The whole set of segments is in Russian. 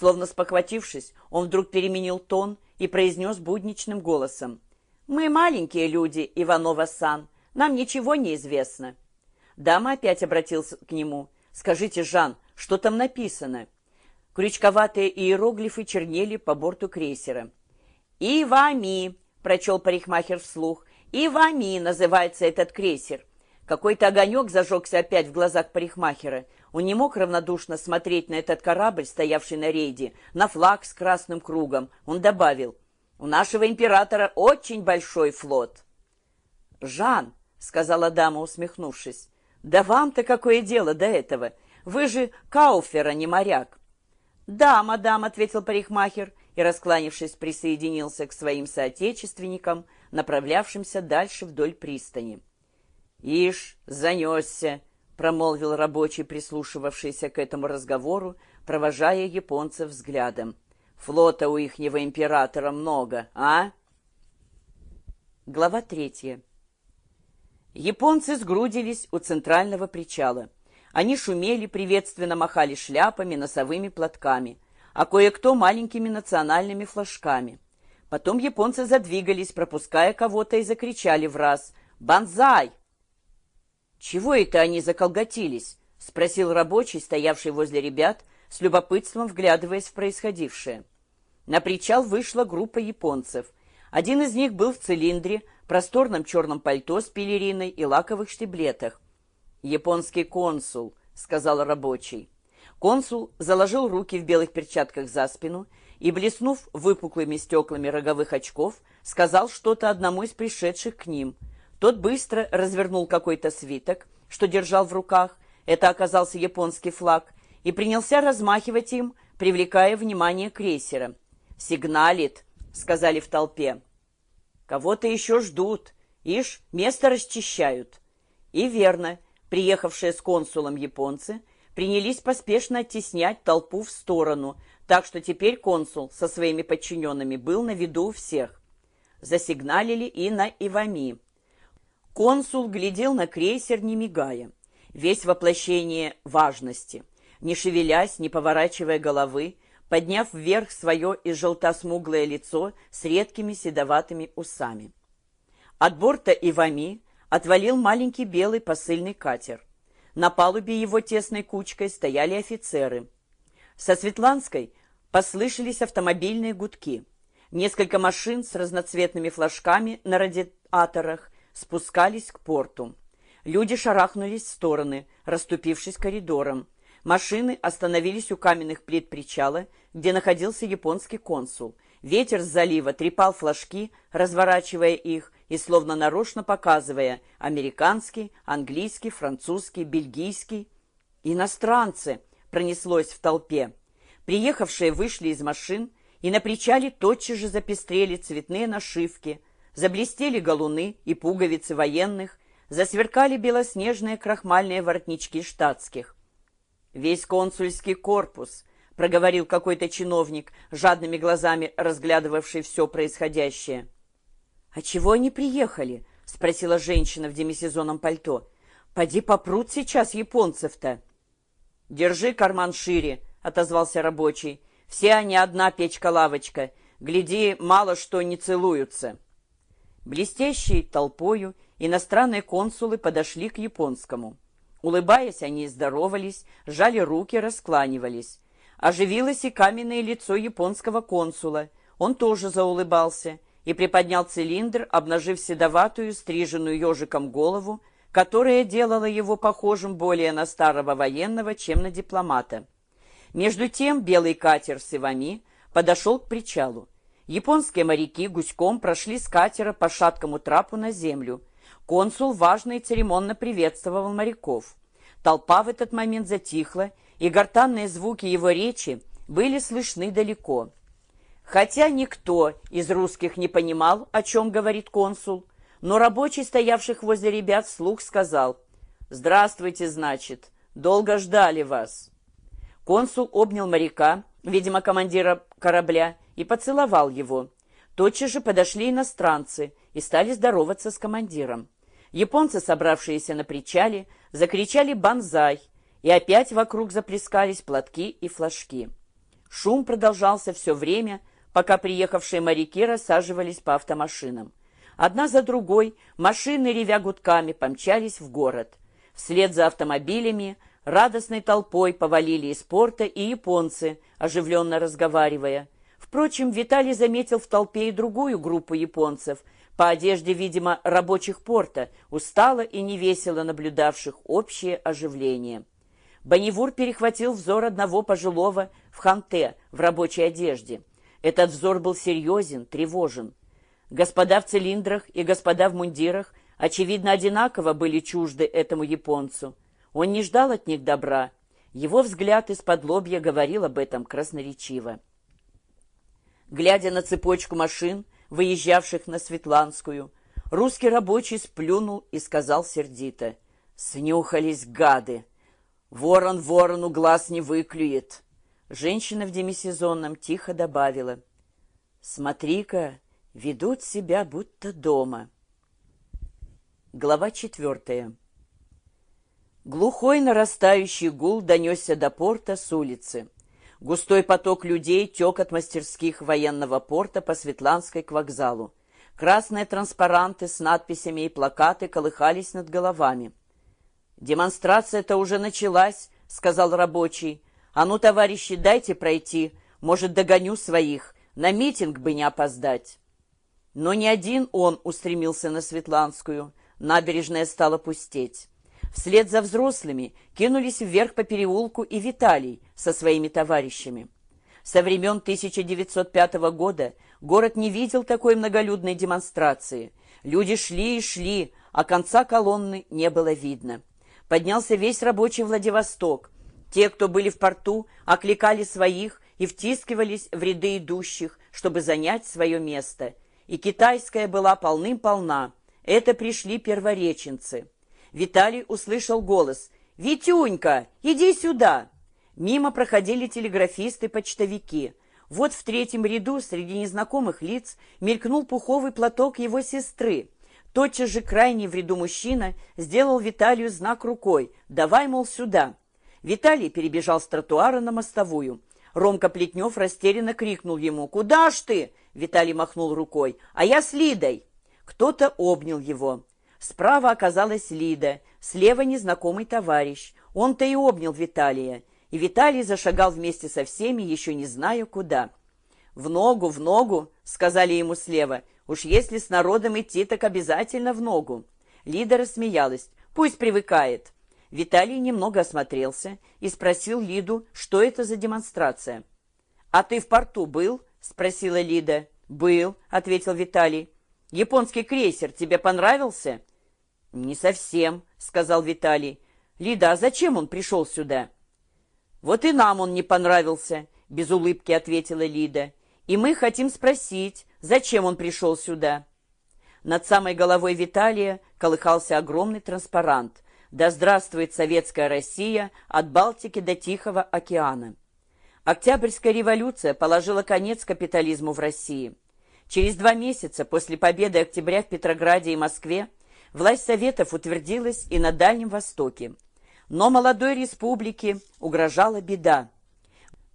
Словно спохватившись, он вдруг переменил тон и произнес будничным голосом. «Мы маленькие люди, Иванова-сан, нам ничего не известно». Дама опять обратился к нему. «Скажите, Жан, что там написано?» Крючковатые иероглифы чернели по борту крейсера. «Ивами», — прочел парикмахер вслух, «Ивами» называется этот крейсер. Какой-то огонек зажегся опять в глазах парикмахера. Он не мог равнодушно смотреть на этот корабль, стоявший на рейде, на флаг с красным кругом. Он добавил, «У нашего императора очень большой флот». «Жан», — сказала дама, усмехнувшись, «да вам-то какое дело до этого? Вы же Кауфер, а не моряк». «Да, мадам», — ответил парикмахер, и, раскланившись, присоединился к своим соотечественникам, направлявшимся дальше вдоль пристани. «Ишь, занесся!» — промолвил рабочий, прислушивавшийся к этому разговору, провожая японцев взглядом. «Флота у ихнего императора много, а?» Глава третья. Японцы сгрудились у центрального причала. Они шумели, приветственно махали шляпами, носовыми платками, а кое-кто маленькими национальными флажками. Потом японцы задвигались, пропуская кого-то, и закричали в раз «Бонзай!» «Чего это они заколготились?» — спросил рабочий, стоявший возле ребят, с любопытством вглядываясь в происходившее. На причал вышла группа японцев. Один из них был в цилиндре, просторном черном пальто с пелериной и лаковых штиблетах. «Японский консул», — сказал рабочий. Консул заложил руки в белых перчатках за спину и, блеснув выпуклыми стеклами роговых очков, сказал что-то одному из пришедших к ним — тот быстро развернул какой-то свиток, что держал в руках, это оказался японский флаг, и принялся размахивать им, привлекая внимание крейсера. «Сигналит», — сказали в толпе. «Кого-то еще ждут. Ишь, место расчищают». И верно, приехавшие с консулом японцы принялись поспешно оттеснять толпу в сторону, так что теперь консул со своими подчиненными был на виду у всех. Засигналили и на Ивами. Консул глядел на крейсер, не мигая, весь воплощение важности, не шевелясь, не поворачивая головы, подняв вверх свое изжелтосмуглое лицо с редкими седоватыми усами. От борта Ивами отвалил маленький белый посыльный катер. На палубе его тесной кучкой стояли офицеры. Со Светланской послышались автомобильные гудки. Несколько машин с разноцветными флажками на радиаторах спускались к порту. Люди шарахнулись в стороны, расступившись коридором. Машины остановились у каменных плит причала, где находился японский консул. Ветер с залива трепал флажки, разворачивая их и словно нарочно показывая американский, английский, французский, бельгийский. «Иностранцы!» пронеслось в толпе. Приехавшие вышли из машин, и на причале тотчас же запестрели цветные нашивки – Заблестели галуны и пуговицы военных, засверкали белоснежные крахмальные воротнички штатских. «Весь консульский корпус», — проговорил какой-то чиновник, жадными глазами разглядывавший все происходящее. «А чего они приехали?» — спросила женщина в демисезонном пальто. «Поди попрут сейчас японцев-то». «Держи карман шире», — отозвался рабочий. «Все они одна печка-лавочка. Гляди, мало что не целуются». Блестящей толпою иностранные консулы подошли к японскому. Улыбаясь, они здоровались, жали руки, раскланивались. Оживилось и каменное лицо японского консула. Он тоже заулыбался и приподнял цилиндр, обнажив седоватую, стриженную ежиком голову, которая делала его похожим более на старого военного, чем на дипломата. Между тем белый катер с Ивами подошел к причалу. Японские моряки гуськом прошли с катера по шаткому трапу на землю. Консул важно и церемонно приветствовал моряков. Толпа в этот момент затихла, и гортанные звуки его речи были слышны далеко. Хотя никто из русских не понимал, о чем говорит консул, но рабочий, стоявших возле ребят, вслух сказал «Здравствуйте, значит, долго ждали вас». Консул обнял моряка, видимо, командира корабля, и поцеловал его. Тотчас же подошли иностранцы и стали здороваться с командиром. Японцы, собравшиеся на причале, закричали «Бонзай!» и опять вокруг заплескались платки и флажки. Шум продолжался все время, пока приехавшие моряки рассаживались по автомашинам. Одна за другой машины, ревя гудками, помчались в город. Вслед за автомобилями радостной толпой повалили из порта и японцы, оживленно разговаривая. Впрочем, Виталий заметил в толпе и другую группу японцев, по одежде, видимо, рабочих порта, устало и невесело наблюдавших общее оживление. Бонневур перехватил взор одного пожилого в ханте, в рабочей одежде. Этот взор был серьезен, тревожен. Господа в цилиндрах и господа в мундирах, очевидно, одинаково были чужды этому японцу. Он не ждал от них добра. Его взгляд из-под лобья говорил об этом красноречиво. Глядя на цепочку машин, выезжавших на Светланскую, русский рабочий сплюнул и сказал сердито, «Снюхались гады! Ворон ворону глаз не выклюет!» Женщина в демисезонном тихо добавила, «Смотри-ка, ведут себя будто дома». Глава четвертая. Глухой нарастающий гул донесся до порта с улицы. Густой поток людей тек от мастерских военного порта по Светланской к вокзалу. Красные транспаранты с надписями и плакаты колыхались над головами. «Демонстрация-то уже началась», — сказал рабочий. «А ну, товарищи, дайте пройти. Может, догоню своих. На митинг бы не опоздать». Но не один он устремился на Светланскую. Набережная стала пустеть. Вслед за взрослыми кинулись вверх по переулку и Виталий со своими товарищами. Со времен 1905 года город не видел такой многолюдной демонстрации. Люди шли и шли, а конца колонны не было видно. Поднялся весь рабочий Владивосток. Те, кто были в порту, окликали своих и втискивались в ряды идущих, чтобы занять свое место. И китайская была полным-полна. Это пришли первореченцы. Виталий услышал голос «Витюнька, иди сюда!» Мимо проходили телеграфисты-почтовики. Вот в третьем ряду среди незнакомых лиц мелькнул пуховый платок его сестры. Тотчас же крайний в ряду мужчина сделал Виталию знак рукой «Давай, мол, сюда». Виталий перебежал с тротуара на мостовую. Ромка Плетнев растерянно крикнул ему «Куда ж ты?» Виталий махнул рукой «А я с Лидой». Кто-то обнял его. Справа оказалась Лида, слева незнакомый товарищ. Он-то и обнял Виталия. И Виталий зашагал вместе со всеми, еще не зная куда. «В ногу, в ногу!» — сказали ему слева. «Уж если с народом идти, так обязательно в ногу!» Лида рассмеялась. «Пусть привыкает!» Виталий немного осмотрелся и спросил Лиду, что это за демонстрация. «А ты в порту был?» — спросила Лида. «Был», — ответил Виталий. «Японский крейсер тебе понравился?» «Не совсем», — сказал Виталий. «Лида, а зачем он пришел сюда?» «Вот и нам он не понравился», — без улыбки ответила Лида. «И мы хотим спросить, зачем он пришел сюда?» Над самой головой Виталия колыхался огромный транспарант «Да здравствует Советская Россия от Балтики до Тихого океана». Октябрьская революция положила конец капитализму в России. Через два месяца после победы октября в Петрограде и Москве Власть Советов утвердилась и на Дальнем Востоке. Но молодой республике угрожала беда.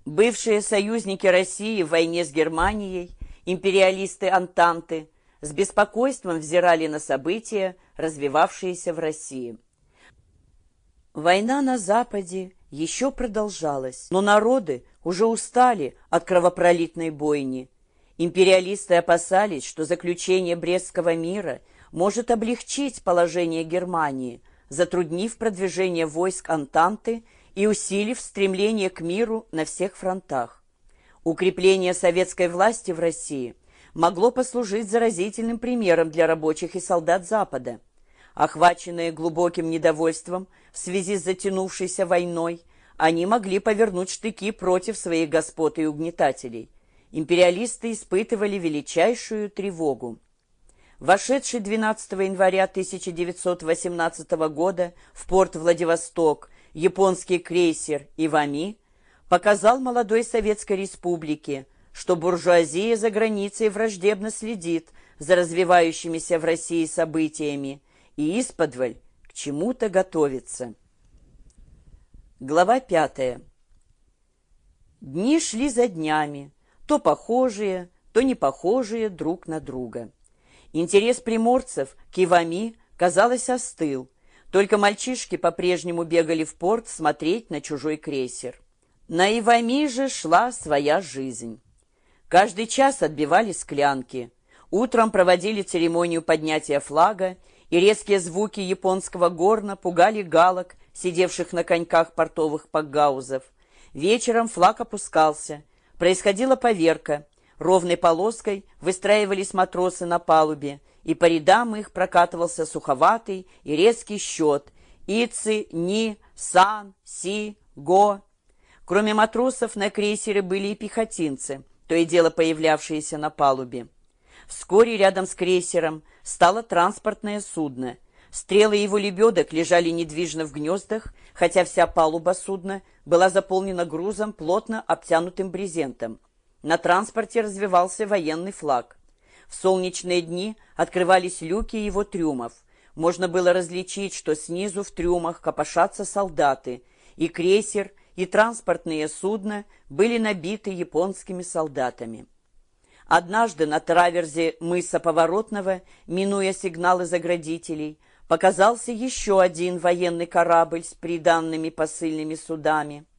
Бывшие союзники России в войне с Германией, империалисты Антанты, с беспокойством взирали на события, развивавшиеся в России. Война на Западе еще продолжалась, но народы уже устали от кровопролитной бойни. Империалисты опасались, что заключение Брестского мира – может облегчить положение Германии, затруднив продвижение войск Антанты и усилив стремление к миру на всех фронтах. Укрепление советской власти в России могло послужить заразительным примером для рабочих и солдат Запада. Охваченные глубоким недовольством в связи с затянувшейся войной, они могли повернуть штыки против своих господ и угнетателей. Империалисты испытывали величайшую тревогу. Вошедший 12 января 1918 года в порт Владивосток японский крейсер «Ивами» показал молодой Советской Республике, что буржуазия за границей враждебно следит за развивающимися в России событиями и исподволь к чему-то готовится. Глава пятая. Дни шли за днями, то похожие, то не похожие друг на друга. Интерес приморцев к Ивами, казалось, остыл. Только мальчишки по-прежнему бегали в порт смотреть на чужой крейсер. На Ивами же шла своя жизнь. Каждый час отбивали склянки. Утром проводили церемонию поднятия флага, и резкие звуки японского горна пугали галок, сидевших на коньках портовых пакгаузов. Вечером флаг опускался. Происходила поверка. Ровной полоской выстраивались матросы на палубе, и по рядам их прокатывался суховатый и резкий счет «Ици», «Ни», «Сан», «Си», «Го». Кроме матросов на крейсере были и пехотинцы, то и дело появлявшиеся на палубе. Вскоре рядом с крейсером стало транспортное судно. Стрелы его лебедок лежали недвижно в гнездах, хотя вся палуба судна была заполнена грузом, плотно обтянутым брезентом. На транспорте развивался военный флаг. В солнечные дни открывались люки его трюмов. Можно было различить, что снизу в трюмах копошатся солдаты, и крейсер, и транспортные судна были набиты японскими солдатами. Однажды на траверзе мыса Поворотного, минуя сигналы заградителей, показался еще один военный корабль с приданными посыльными судами –